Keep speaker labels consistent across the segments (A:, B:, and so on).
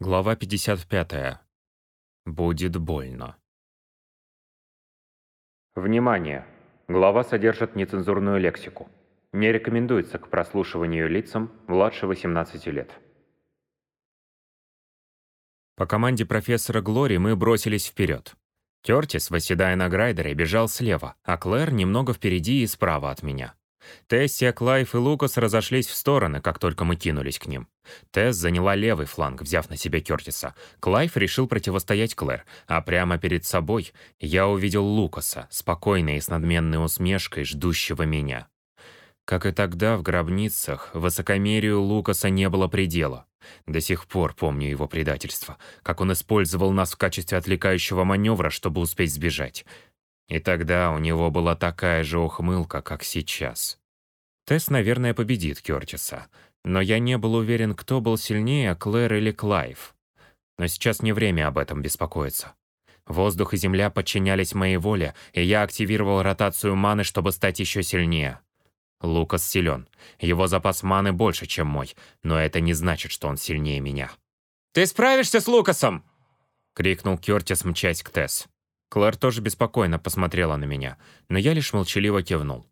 A: Глава 55. Будет больно. Внимание! Глава содержит нецензурную лексику. Не рекомендуется к прослушиванию лицам младше 18 лет. По команде профессора Глори мы бросились вперед. Кертис, восседая на грайдере, бежал слева, а Клэр немного впереди и справа от меня. Тессия, Клайв и Лукас разошлись в стороны, как только мы кинулись к ним. Тесс заняла левый фланг, взяв на себя Кертиса. Клайв решил противостоять Клэр, а прямо перед собой я увидел Лукаса, спокойного и с надменной усмешкой, ждущего меня. Как и тогда в гробницах, высокомерию Лукаса не было предела. До сих пор помню его предательство, как он использовал нас в качестве отвлекающего маневра, чтобы успеть сбежать. И тогда у него была такая же ухмылка, как сейчас. Тесс, наверное, победит Кёртиса, но я не был уверен, кто был сильнее, Клэр или Клайв. Но сейчас не время об этом беспокоиться. Воздух и земля подчинялись моей воле, и я активировал ротацию маны, чтобы стать еще сильнее. Лукас силен. Его запас маны больше, чем мой, но это не значит, что он сильнее меня.
B: «Ты справишься с Лукасом?»
A: — крикнул Кёртис, мчась к Тесс. Клэр тоже беспокойно посмотрела на меня, но я лишь молчаливо кивнул.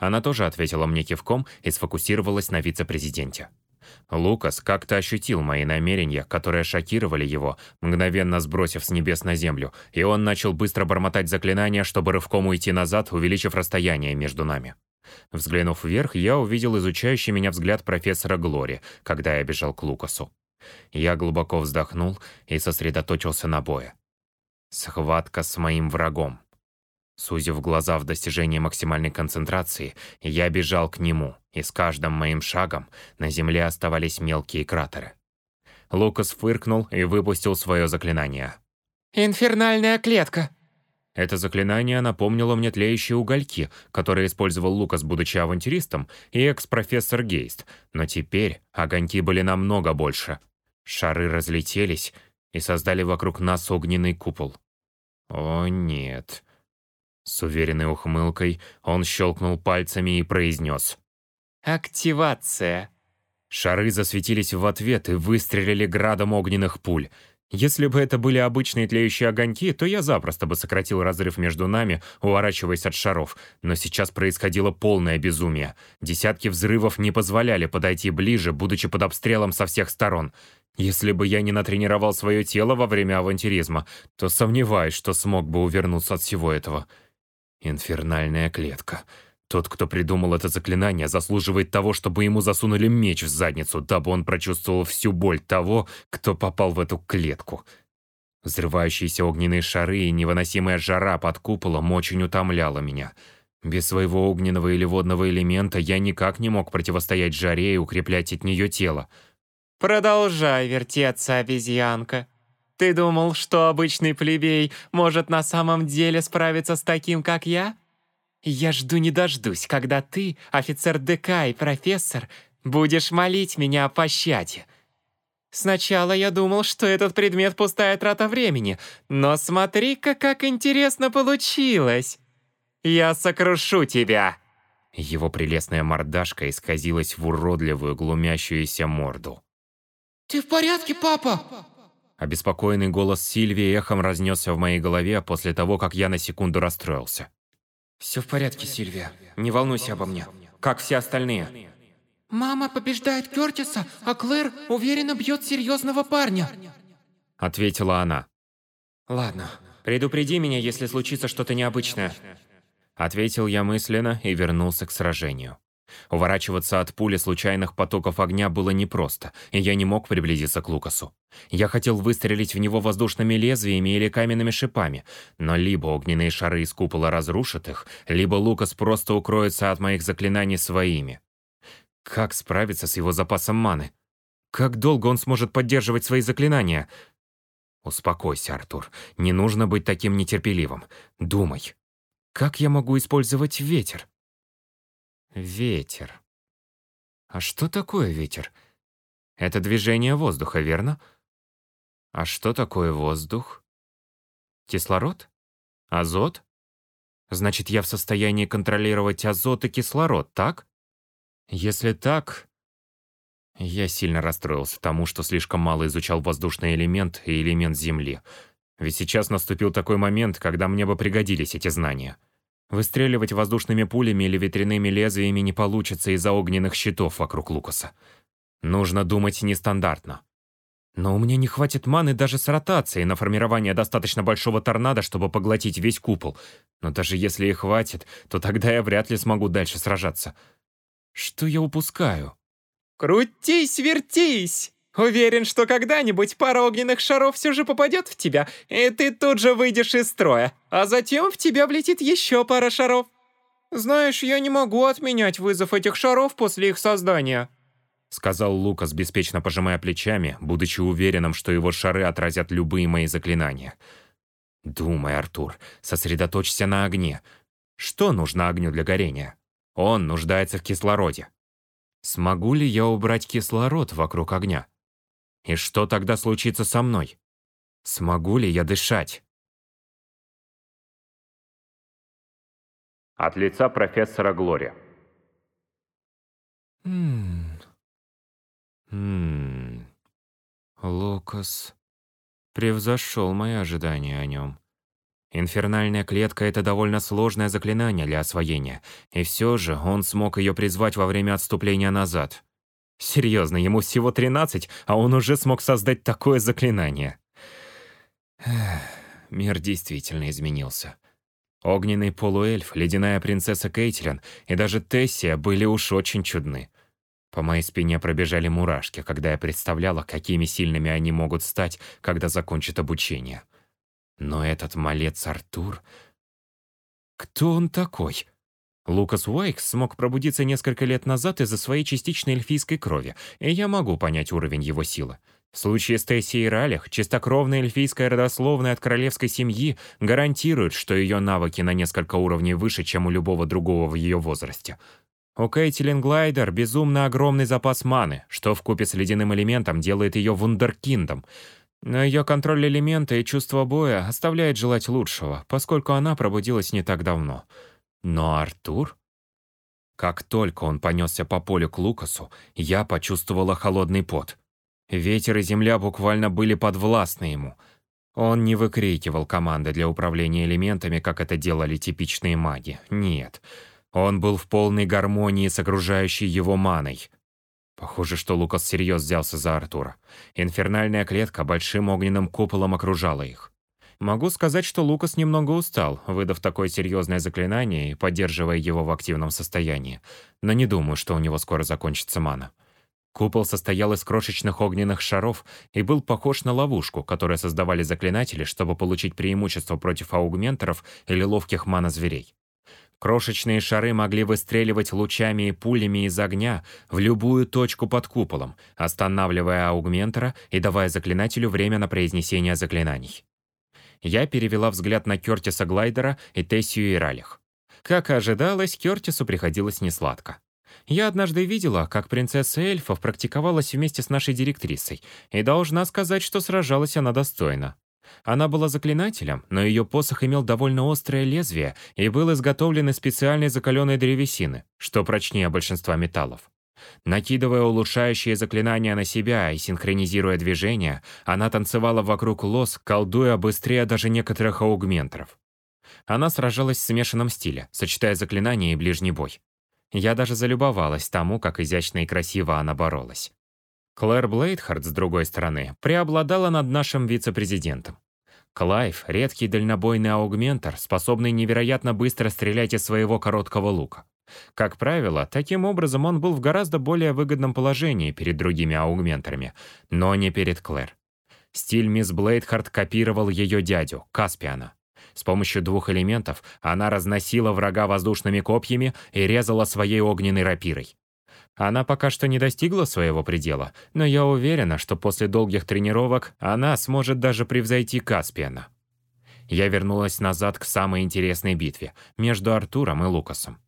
A: Она тоже ответила мне кивком и сфокусировалась на вице-президенте. Лукас как-то ощутил мои намерения, которые шокировали его, мгновенно сбросив с небес на землю, и он начал быстро бормотать заклинания, чтобы рывком уйти назад, увеличив расстояние между нами. Взглянув вверх, я увидел изучающий меня взгляд профессора Глори, когда я бежал к Лукасу. Я глубоко вздохнул и сосредоточился на бое. Схватка с моим врагом. Сузив глаза в достижении максимальной концентрации, я бежал к нему, и с каждым моим шагом на земле оставались мелкие кратеры. Лукас фыркнул и выпустил свое заклинание.
B: «Инфернальная клетка!»
A: Это заклинание напомнило мне тлеющие угольки, которые использовал Лукас, будучи авантюристом, и экс-профессор Гейст, но теперь огоньки были намного больше. Шары разлетелись и создали вокруг нас огненный купол. «О, нет». С уверенной ухмылкой он щелкнул пальцами и произнес.
B: «Активация».
A: Шары засветились в ответ и выстрелили градом огненных пуль. Если бы это были обычные тлеющие огоньки, то я запросто бы сократил разрыв между нами, уворачиваясь от шаров. Но сейчас происходило полное безумие. Десятки взрывов не позволяли подойти ближе, будучи под обстрелом со всех сторон. Если бы я не натренировал свое тело во время авантюризма, то сомневаюсь, что смог бы увернуться от всего этого. Инфернальная клетка. Тот, кто придумал это заклинание, заслуживает того, чтобы ему засунули меч в задницу, дабы он прочувствовал всю боль того, кто попал в эту клетку. Взрывающиеся огненные шары и невыносимая жара под куполом очень утомляла меня. Без своего огненного или водного элемента я никак не мог противостоять жаре и укреплять от нее тело.
B: «Продолжай вертеться, обезьянка. Ты думал, что обычный плебей может на самом деле справиться с таким, как я? Я жду не дождусь, когда ты, офицер ДК и профессор, будешь молить меня о пощаде. Сначала я думал, что этот предмет пустая трата времени, но смотри-ка, как интересно получилось. Я сокрушу тебя!»
A: Его прелестная мордашка исказилась в уродливую глумящуюся морду.
C: «Ты в порядке, папа?»
A: Обеспокоенный голос Сильвии эхом разнесся в моей голове после того, как я на секунду расстроился.
B: «Все в порядке, Сильвия. Не волнуйся обо мне. Как все остальные».
C: «Мама побеждает Кертиса, а Клэр уверенно бьет серьезного парня», —
A: ответила она.
B: «Ладно, предупреди меня, если случится что-то необычное», —
A: ответил я мысленно и вернулся к сражению. Уворачиваться от пули случайных потоков огня было непросто, и я не мог приблизиться к Лукасу. Я хотел выстрелить в него воздушными лезвиями или каменными шипами, но либо огненные шары из купола разрушат их, либо Лукас просто укроется от моих заклинаний своими. Как справиться с его запасом маны? Как долго он сможет поддерживать свои заклинания? Успокойся, Артур. Не нужно быть таким нетерпеливым. Думай. Как я могу использовать ветер? Ветер. А что такое ветер? Это движение воздуха, верно? А что такое воздух? Кислород? Азот? Значит, я в состоянии контролировать азот и кислород, так? Если так, Я сильно расстроился тому, что слишком мало изучал воздушный элемент и элемент Земли. Ведь сейчас наступил такой момент, когда мне бы пригодились эти знания. Выстреливать воздушными пулями или ветряными лезвиями не получится из-за огненных щитов вокруг Лукаса. Нужно думать нестандартно. Но у меня не хватит маны даже с ротацией на формирование достаточно большого торнадо, чтобы поглотить весь купол. Но даже если и хватит, то тогда я вряд ли смогу дальше сражаться. Что я упускаю?
B: Крутись, вертись! Уверен, что когда-нибудь пара огненных шаров все же попадет в тебя, и ты тут же выйдешь из строя, а затем в тебя влетит еще пара шаров. Знаешь, я не могу отменять вызов этих шаров после их создания
A: сказал Лукас, беспечно пожимая плечами, будучи уверенным, что его шары отразят любые мои заклинания. «Думай, Артур, сосредоточься на огне. Что нужно огню для горения? Он нуждается в кислороде. Смогу ли я убрать кислород вокруг огня? И что тогда случится со мной? Смогу ли я дышать?» От лица профессора Глори.
C: Хм... Хм... Лукас превзошел мои ожидания о нем.
A: Инфернальная клетка — это довольно сложное заклинание для освоения, и все же он смог ее призвать во время отступления назад. Серьезно, ему всего 13, а он уже смог создать такое заклинание. Мир действительно изменился. Огненный полуэльф, ледяная принцесса Кейтлин и даже Тессия были уж очень чудны. По моей спине пробежали мурашки, когда я представляла, какими сильными они могут стать, когда закончат обучение. Но этот малец Артур... Кто он такой? Лукас Уайкс смог пробудиться несколько лет назад из-за своей частичной эльфийской крови, и я могу понять уровень его силы. В случае с Тессией Ралих, чистокровная эльфийская родословная от королевской семьи гарантирует, что ее навыки на несколько уровней выше, чем у любого другого в ее возрасте — у Кейтилин Глайдер безумно огромный запас маны, что вкупе с ледяным элементом делает ее вундеркиндом. Но ее контроль элемента и чувство боя оставляет желать лучшего, поскольку она пробудилась не так давно. Но Артур? Как только он понесся по полю к Лукасу, я почувствовала холодный пот. Ветер и земля буквально были подвластны ему. Он не выкрикивал команды для управления элементами, как это делали типичные маги. Нет. Он был в полной гармонии с окружающей его маной. Похоже, что Лукас всерьез взялся за Артура. Инфернальная клетка большим огненным куполом окружала их. Могу сказать, что Лукас немного устал, выдав такое серьезное заклинание и поддерживая его в активном состоянии. Но не думаю, что у него скоро закончится мана. Купол состоял из крошечных огненных шаров и был похож на ловушку, которую создавали заклинатели, чтобы получить преимущество против аугментеров или ловких мана-зверей. Крошечные шары могли выстреливать лучами и пулями из огня в любую точку под куполом, останавливая аугментера и давая заклинателю время на произнесение заклинаний. Я перевела взгляд на Кертиса Глайдера и Тессию Иралих. Как и ожидалось, Кертису приходилось несладко. Я однажды видела, как принцесса эльфов практиковалась вместе с нашей директрисой, и должна сказать, что сражалась она достойно. Она была заклинателем, но ее посох имел довольно острое лезвие и был изготовлен из специальной закаленной древесины, что прочнее большинства металлов. Накидывая улучшающие заклинания на себя и синхронизируя движения, она танцевала вокруг лос, колдуя быстрее даже некоторых аугментров. Она сражалась в смешанном стиле, сочетая заклинания и ближний бой. Я даже залюбовалась тому, как изящно и красиво она боролась. Клэр Блейдхард, с другой стороны, преобладала над нашим вице-президентом. Клайв — редкий дальнобойный аугментор, способный невероятно быстро стрелять из своего короткого лука. Как правило, таким образом он был в гораздо более выгодном положении перед другими аугменторами, но не перед Клэр. Стиль мисс Блейдхард копировал ее дядю, Каспиана. С помощью двух элементов она разносила врага воздушными копьями и резала своей огненной рапирой. Она пока что не достигла своего предела, но я уверена, что после долгих тренировок она сможет даже превзойти Каспиана. Я вернулась назад к самой интересной битве между Артуром и Лукасом.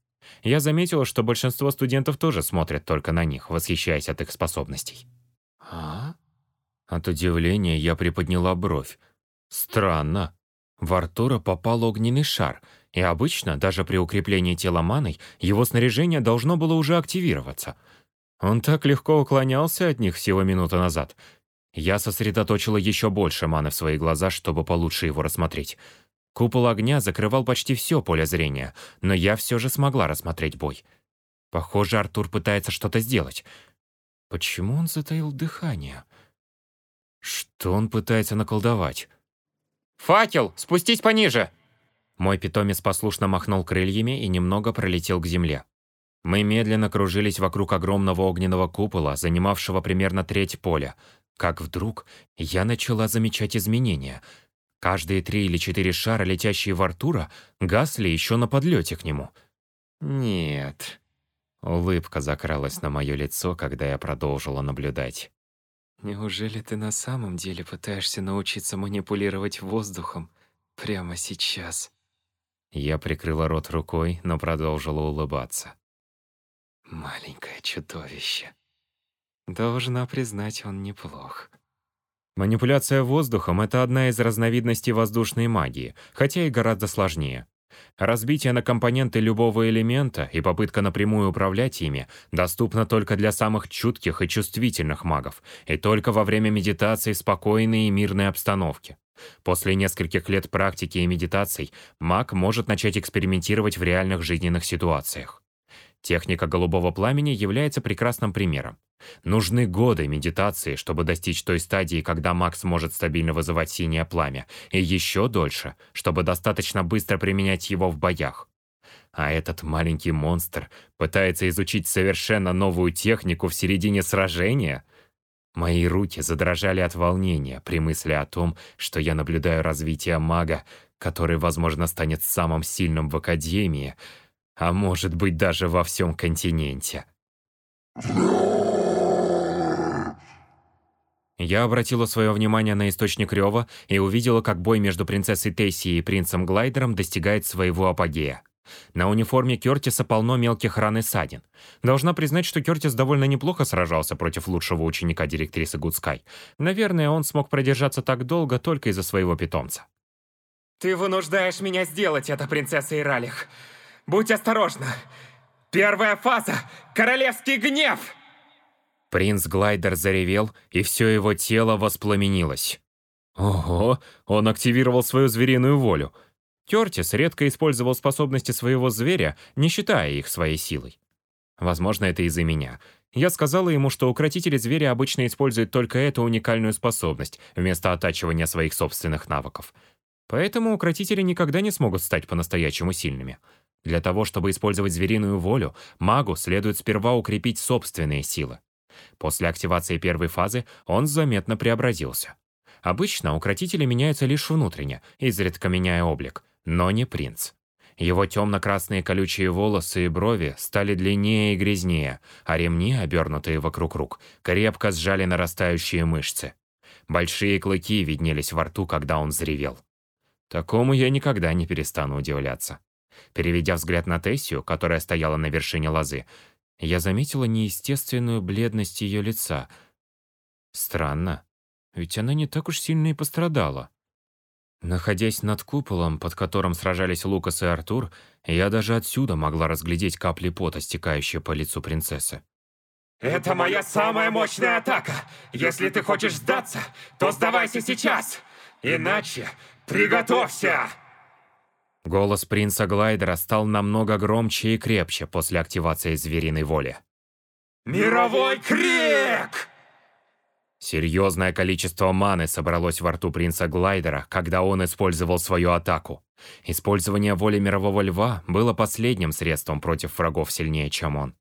A: Я заметила, что большинство студентов тоже смотрят только на них, восхищаясь от их способностей.
C: А?
A: От удивления я приподняла бровь. Странно. В Артура попал огненный шар, и обычно, даже при укреплении тела маной, его снаряжение должно было уже активироваться. Он так легко уклонялся от них всего минуту назад. Я сосредоточила еще больше маны в свои глаза, чтобы получше его рассмотреть. Купол огня закрывал почти все поле зрения, но я все же смогла рассмотреть бой. Похоже, Артур пытается что-то сделать. Почему он затаил дыхание? Что он пытается наколдовать?
B: «Факел! Спустись пониже!»
A: Мой питомец послушно махнул крыльями и немного пролетел к земле. Мы медленно кружились вокруг огромного огненного купола, занимавшего примерно треть поля, как вдруг я начала замечать изменения. Каждые три или четыре шара, летящие в Артура, гасли еще на подлете к нему.
B: «Нет».
A: Улыбка закралась на мое лицо, когда я продолжила наблюдать.
B: «Неужели ты на самом деле пытаешься научиться манипулировать воздухом прямо сейчас?»
A: Я прикрыла рот рукой, но продолжила улыбаться.
B: «Маленькое чудовище. Должна признать, он неплох».
A: Манипуляция воздухом — это одна из разновидностей воздушной магии, хотя и гораздо сложнее. Разбитие на компоненты любого элемента и попытка напрямую управлять ими доступна только для самых чутких и чувствительных магов, и только во время медитации в спокойной и мирной обстановке. После нескольких лет практики и медитаций маг может начать экспериментировать в реальных жизненных ситуациях. Техника голубого пламени является прекрасным примером. Нужны годы медитации, чтобы достичь той стадии, когда маг сможет стабильно вызывать синее пламя, и еще дольше, чтобы достаточно быстро применять его в боях. А этот маленький монстр пытается изучить совершенно новую технику в середине сражения — Мои руки задрожали от волнения при мысли о том, что я наблюдаю развитие мага, который, возможно, станет самым сильным в Академии, а может быть даже во всем континенте. Я обратила свое внимание на источник рева и увидела, как бой между принцессой Тейси и принцем Глайдером достигает своего апогея. На униформе Кертиса полно мелких ран и ссадин. Должна признать, что Кертис довольно неплохо сражался против лучшего ученика директрисы Гудскай. Наверное, он смог продержаться так долго только из-за своего питомца.
B: «Ты вынуждаешь меня сделать это, принцесса Иралих. Будь осторожна. Первая фаза — королевский гнев!»
A: Принц Глайдер заревел, и все его тело воспламенилось. Ого, он активировал свою звериную волю — Кертис редко использовал способности своего зверя, не считая их своей силой. Возможно, это из-за меня. Я сказала ему, что укротители зверя обычно используют только эту уникальную способность, вместо оттачивания своих собственных навыков. Поэтому укротители никогда не смогут стать по-настоящему сильными. Для того, чтобы использовать звериную волю, магу следует сперва укрепить собственные силы. После активации первой фазы он заметно преобразился. Обычно укротители меняются лишь внутренне, изредка меняя облик — но не принц. Его темно-красные колючие волосы и брови стали длиннее и грязнее, а ремни, обернутые вокруг рук, крепко сжали нарастающие мышцы. Большие клыки виднелись во рту, когда он взревел. Такому я никогда не перестану удивляться. Переведя взгляд на Тессию, которая стояла на вершине лозы, я заметила неестественную бледность ее лица. Странно, ведь она не так уж сильно и пострадала. Находясь над куполом, под которым сражались Лукас и Артур, я даже отсюда могла разглядеть капли пота, стекающие по лицу принцессы.
B: «Это моя самая мощная атака! Если ты хочешь сдаться, то сдавайся сейчас! Иначе приготовься!»
A: Голос принца Глайдера стал намного громче и крепче после активации звериной воли.
B: «Мировой крик!»
A: Серьезное количество маны собралось во рту принца Глайдера, когда он использовал свою атаку. Использование воли Мирового Льва было последним средством против врагов сильнее, чем он.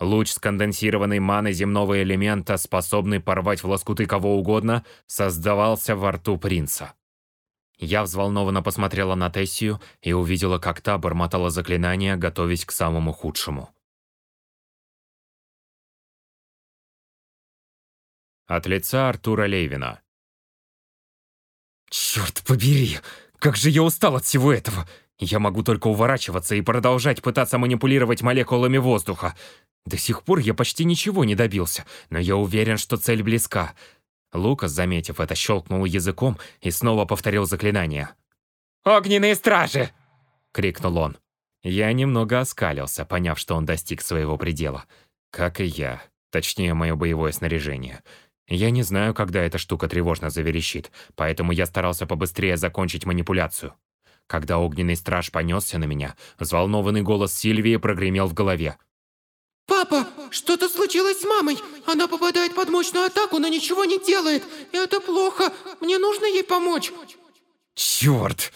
A: Луч сконденсированной маны земного элемента, способный порвать в лоскуты кого угодно, создавался во рту принца. Я взволнованно посмотрела на Тессию и увидела, как та бормотала заклинания, готовясь к самому худшему. От лица Артура Лейвина. «Черт побери! Как же я устал от всего этого! Я могу только уворачиваться и продолжать пытаться манипулировать молекулами воздуха. До сих пор я почти ничего не добился, но я уверен, что цель близка». Лукас, заметив это, щелкнул языком и снова повторил заклинание.
B: «Огненные стражи!»
A: — крикнул он. Я немного оскалился, поняв, что он достиг своего предела. Как и я. Точнее, мое боевое снаряжение. Я не знаю, когда эта штука тревожно заверещит, поэтому я старался побыстрее закончить манипуляцию. Когда огненный страж понесся на меня, взволнованный голос Сильвии прогремел в голове.
C: «Папа, что-то случилось с мамой! Она попадает под мощную атаку, но ничего не делает! Это плохо! Мне нужно ей помочь!»
A: «Чёрт!»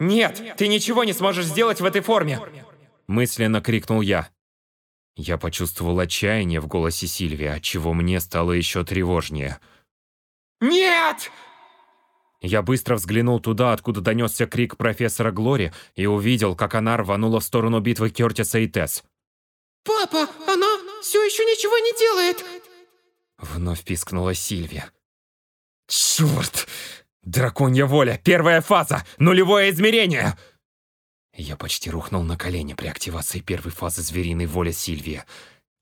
B: «Нет, ты ничего не сможешь сделать в этой форме!»
A: Мысленно крикнул я. Я почувствовал отчаяние в голосе Сильвии, отчего мне стало еще тревожнее.
B: «Нет!»
A: Я быстро взглянул туда, откуда донесся крик профессора Глори, и увидел, как она рванула в сторону битвы Кертиса и Тесс.
C: «Папа, она все еще ничего не делает!»
A: Вновь пискнула Сильвия. «Черт! Драконья воля! Первая фаза! Нулевое измерение!» Я почти рухнул на колени при активации первой фазы звериной воли Сильвия.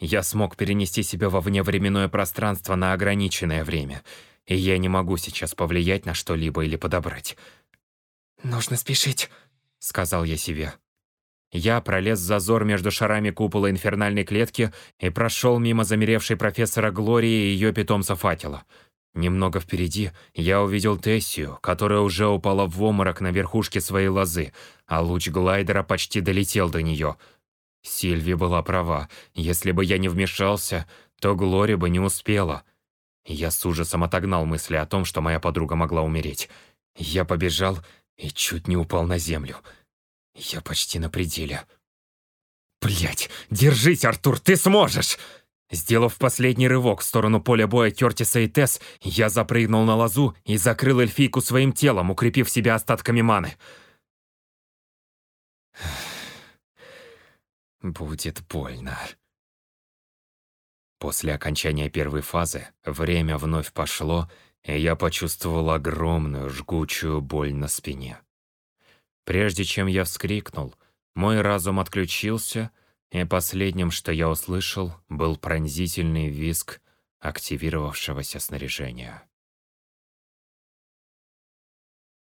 A: Я смог перенести себя во вневременное пространство на ограниченное время, и я не могу сейчас повлиять на что-либо или подобрать.
B: «Нужно спешить», —
A: сказал я себе. Я пролез в зазор между шарами купола инфернальной клетки и прошел мимо замеревшей профессора Глории и ее питомца Факела. Немного впереди я увидел Тессию, которая уже упала в обморок на верхушке своей лозы, а луч глайдера почти долетел до нее. Сильви была права. Если бы я не вмешался, то Глори бы не успела. Я с ужасом отогнал мысли о том, что моя подруга могла умереть. Я побежал и чуть не упал на землю. Я почти на пределе. Блять, держись, Артур, ты сможешь! Сделав последний рывок в сторону поля боя Кертиса и Тесс, я запрыгнул на лозу и закрыл эльфийку своим телом, укрепив себя остатками маны. Будет больно. После окончания первой фазы время вновь пошло, и я почувствовал огромную жгучую боль на спине. Прежде чем я вскрикнул, мой разум отключился, и последним, что я услышал, был пронзительный визг активировавшегося снаряжения.